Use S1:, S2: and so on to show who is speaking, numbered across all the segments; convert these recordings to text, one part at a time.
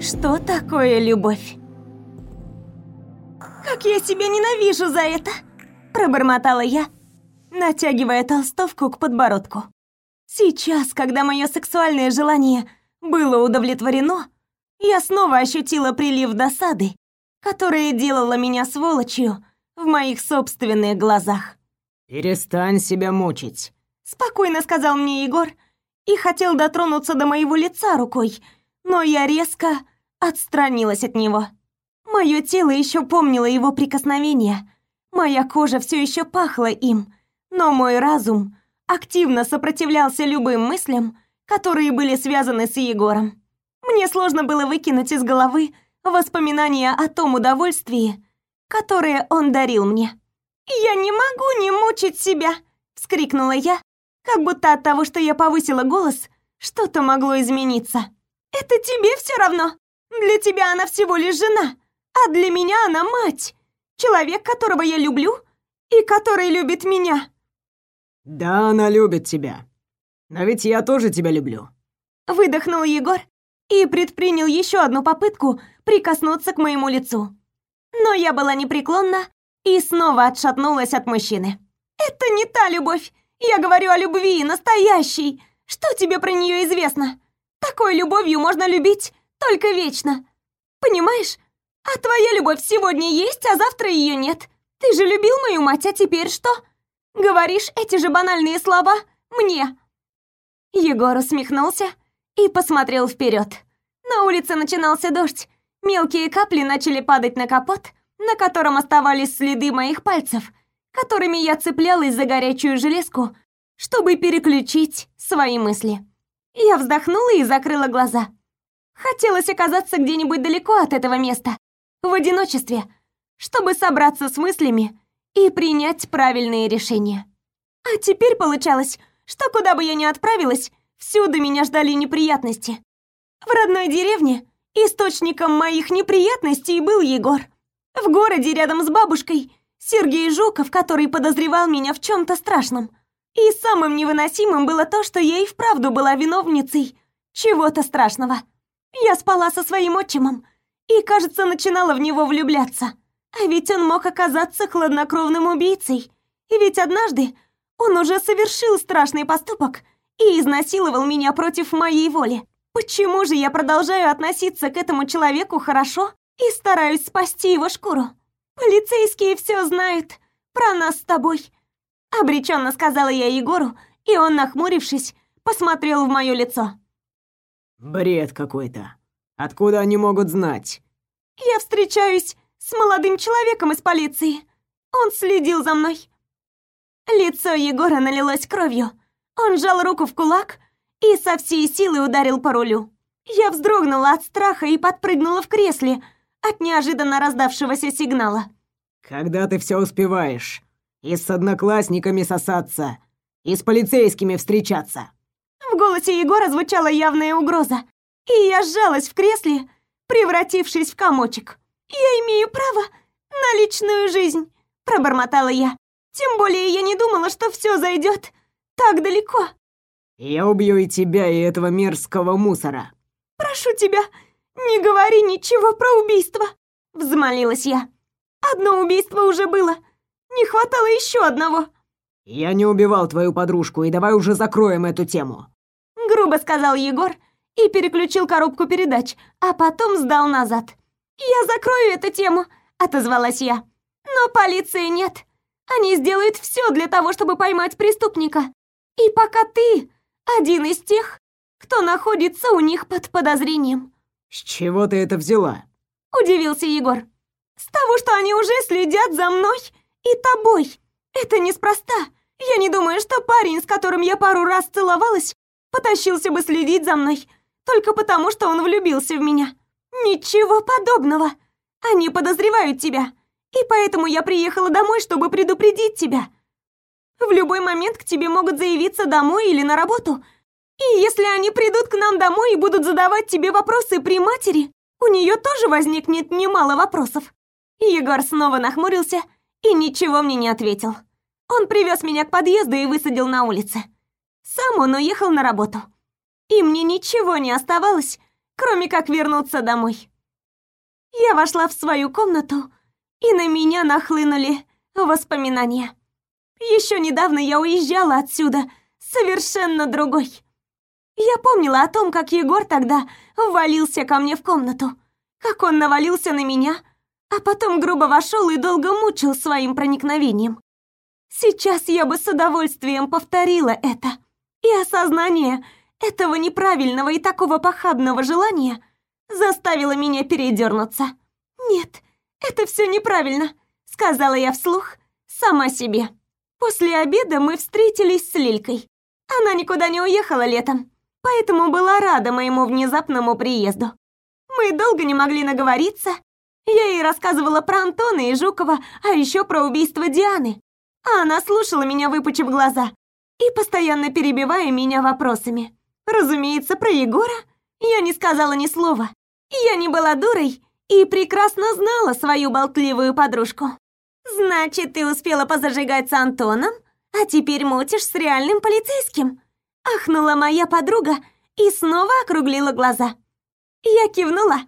S1: Что такое любовь? Как я себя ненавижу за это! Пробормотала я, натягивая толстовку к подбородку. Сейчас, когда мое сексуальное желание было удовлетворено, я снова ощутила прилив досады, которая делала меня сволочью в моих собственных глазах.
S2: «Перестань себя мучить», —
S1: спокойно сказал мне Егор и хотел дотронуться до моего лица рукой, но я резко отстранилась от него. Мое тело еще помнило его прикосновение, моя кожа все еще пахла им, но мой разум активно сопротивлялся любым мыслям, которые были связаны с Егором. Мне сложно было выкинуть из головы воспоминания о том удовольствии, которое он дарил мне. «Я не могу не мучить себя!» — вскрикнула я, как будто от того, что я повысила голос, что-то могло измениться. «Это тебе все равно! Для тебя она всего лишь жена, а для меня она мать, человек, которого я люблю и который любит меня».
S2: «Да, она любит тебя. Но ведь я тоже тебя люблю».
S1: Выдохнул Егор и предпринял еще одну попытку прикоснуться к моему лицу. Но я была непреклонна и снова отшатнулась от мужчины. «Это не та любовь! Я говорю о любви, настоящей! Что тебе про нее известно? Такой любовью можно любить только вечно. Понимаешь? А твоя любовь сегодня есть, а завтра ее нет. Ты же любил мою мать, а теперь что? Говоришь эти же банальные слова мне?» Егор усмехнулся и посмотрел вперед. На улице начинался дождь. Мелкие капли начали падать на капот, на котором оставались следы моих пальцев, которыми я цеплялась за горячую железку, чтобы переключить свои мысли. Я вздохнула и закрыла глаза. Хотелось оказаться где-нибудь далеко от этого места, в одиночестве, чтобы собраться с мыслями и принять правильные решения. А теперь получалось, что куда бы я ни отправилась, всюду меня ждали неприятности. В родной деревне источником моих неприятностей был Егор. В городе рядом с бабушкой Сергей Жуков, который подозревал меня в чем-то страшном. И самым невыносимым было то, что я и вправду была виновницей чего-то страшного. Я спала со своим отчимом и, кажется, начинала в него влюбляться. А ведь он мог оказаться хладнокровным убийцей. И ведь однажды он уже совершил страшный поступок и изнасиловал меня против моей воли. Почему же я продолжаю относиться к этому человеку хорошо и стараюсь спасти его шкуру. Полицейские все знают про нас с тобой. Обреченно сказала я Егору, и он, нахмурившись, посмотрел в мое лицо.
S2: Бред какой-то. Откуда они могут знать?
S1: Я встречаюсь с молодым человеком из полиции. Он следил за мной. Лицо Егора налилось кровью. Он сжал руку в кулак и со всей силы ударил по рулю. Я вздрогнула от страха и подпрыгнула в кресле, от неожиданно раздавшегося сигнала.
S2: «Когда ты все успеваешь? И с одноклассниками сосаться, и с полицейскими встречаться?»
S1: В голосе Егора звучала явная угроза, и я сжалась в кресле, превратившись в комочек. «Я имею право на личную жизнь», — пробормотала я. «Тем более я не думала, что все зайдет так далеко».
S2: «Я убью и тебя, и этого мерзкого мусора».
S1: «Прошу тебя, «Не говори ничего про убийство!» — взмолилась я. «Одно убийство уже было. Не хватало еще одного».
S2: «Я не убивал твою подружку, и давай уже закроем эту тему».
S1: Грубо сказал Егор и переключил коробку передач, а потом сдал назад. «Я закрою эту тему», — отозвалась я. «Но полиции нет. Они сделают все для того, чтобы поймать преступника. И пока ты один из тех, кто находится у них под подозрением».
S2: «С чего ты это взяла?»
S1: Удивился Егор. «С того, что они уже следят за мной и тобой. Это неспроста. Я не думаю, что парень, с которым я пару раз целовалась, потащился бы следить за мной только потому, что он влюбился в меня. Ничего подобного. Они подозревают тебя, и поэтому я приехала домой, чтобы предупредить тебя. В любой момент к тебе могут заявиться домой или на работу – и если они придут к нам домой и будут задавать тебе вопросы при матери, у нее тоже возникнет немало вопросов. Егор снова нахмурился и ничего мне не ответил. Он привез меня к подъезду и высадил на улице. Сам он уехал на работу. И мне ничего не оставалось, кроме как вернуться домой. Я вошла в свою комнату, и на меня нахлынули воспоминания. Еще недавно я уезжала отсюда, совершенно другой. Я помнила о том, как Егор тогда ввалился ко мне в комнату, как он навалился на меня, а потом грубо вошел и долго мучил своим проникновением. Сейчас я бы с удовольствием повторила это. И осознание этого неправильного и такого похабного желания заставило меня передернуться. «Нет, это все неправильно», — сказала я вслух сама себе. После обеда мы встретились с Лилькой. Она никуда не уехала летом, поэтому была рада моему внезапному приезду. Мы долго не могли наговориться. Я ей рассказывала про Антона и Жукова, а еще про убийство Дианы. А она слушала меня, выпучив глаза, и постоянно перебивая меня вопросами. Разумеется, про Егора я не сказала ни слова. Я не была дурой и прекрасно знала свою болтливую подружку. «Значит, ты успела позажигать с Антоном, а теперь мутишь с реальным полицейским?» Ахнула моя подруга и снова округлила глаза. Я кивнула,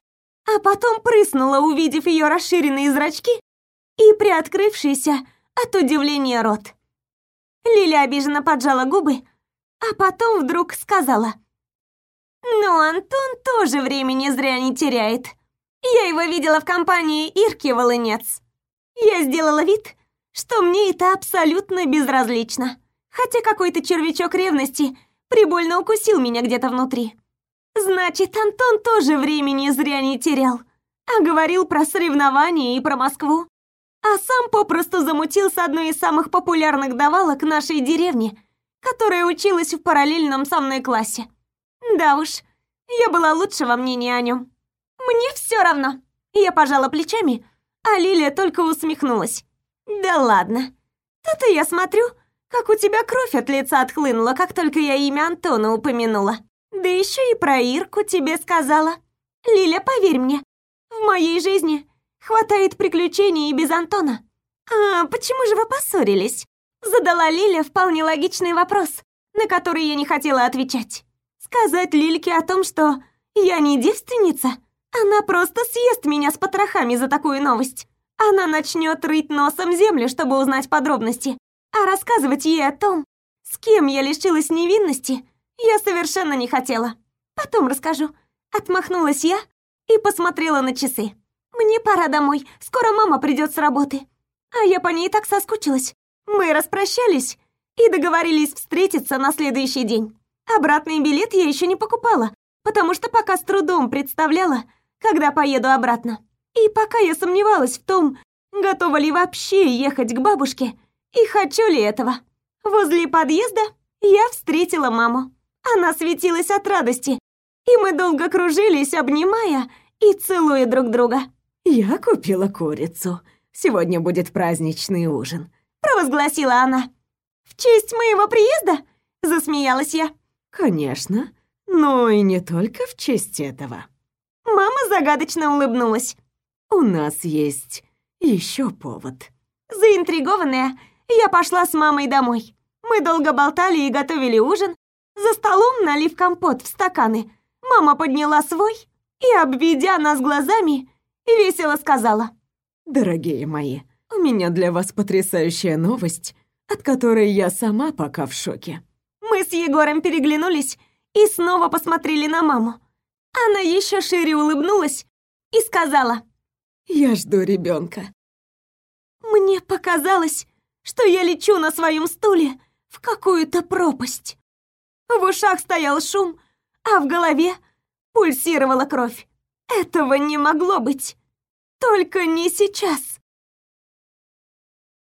S1: а потом прыснула, увидев ее расширенные зрачки и приоткрывшийся от удивления рот. Лиля обиженно поджала губы, а потом вдруг сказала. «Ну, Антон тоже времени зря не теряет. Я его видела в компании Ирки Волынец. Я сделала вид, что мне это абсолютно безразлично, хотя какой-то червячок ревности прибольно укусил меня где-то внутри. Значит, Антон тоже времени зря не терял, а говорил про соревнования и про Москву, а сам попросту замутил с одной из самых популярных давалок нашей деревни, которая училась в параллельном со мной классе. Да уж, я была лучшего мнения о нем. Мне все равно. Я пожала плечами, а Лилия только усмехнулась. Да ладно. То-то я смотрю, как у тебя кровь от лица отхлынула, как только я имя Антона упомянула. Да еще и про Ирку тебе сказала. Лиля, поверь мне, в моей жизни хватает приключений и без Антона. А почему же вы поссорились? Задала Лиля вполне логичный вопрос, на который я не хотела отвечать. Сказать Лильке о том, что я не девственница? Она просто съест меня с потрохами за такую новость. Она начнет рыть носом землю, чтобы узнать подробности. А рассказывать ей о том, с кем я лишилась невинности, я совершенно не хотела. Потом расскажу. Отмахнулась я и посмотрела на часы. Мне пора домой, скоро мама придет с работы. А я по ней так соскучилась. Мы распрощались и договорились встретиться на следующий день. Обратный билет я еще не покупала, потому что пока с трудом представляла, когда поеду обратно. И пока я сомневалась в том, готова ли вообще ехать к бабушке и хочу ли этого. Возле подъезда я встретила маму. Она светилась от радости, и мы долго кружились, обнимая и целуя друг друга.
S2: «Я купила курицу. Сегодня будет праздничный ужин», —
S1: провозгласила она. «В честь моего приезда?» — засмеялась я.
S2: «Конечно, но и не только в честь этого».
S1: Мама загадочно улыбнулась.
S2: «У нас есть еще повод».
S1: Заинтригованная, я пошла с мамой домой. Мы долго болтали и готовили ужин. За столом, налив компот в стаканы, мама подняла свой и, обведя нас глазами, весело сказала.
S2: «Дорогие мои, у меня для вас потрясающая новость, от которой я сама пока в шоке».
S1: Мы с Егором переглянулись и снова посмотрели на маму. Она еще шире улыбнулась и сказала.
S2: «Я жду ребенка.
S1: Мне показалось, что я лечу на своем стуле в какую-то пропасть. В ушах стоял шум, а в голове пульсировала кровь. Этого не могло быть. Только не сейчас.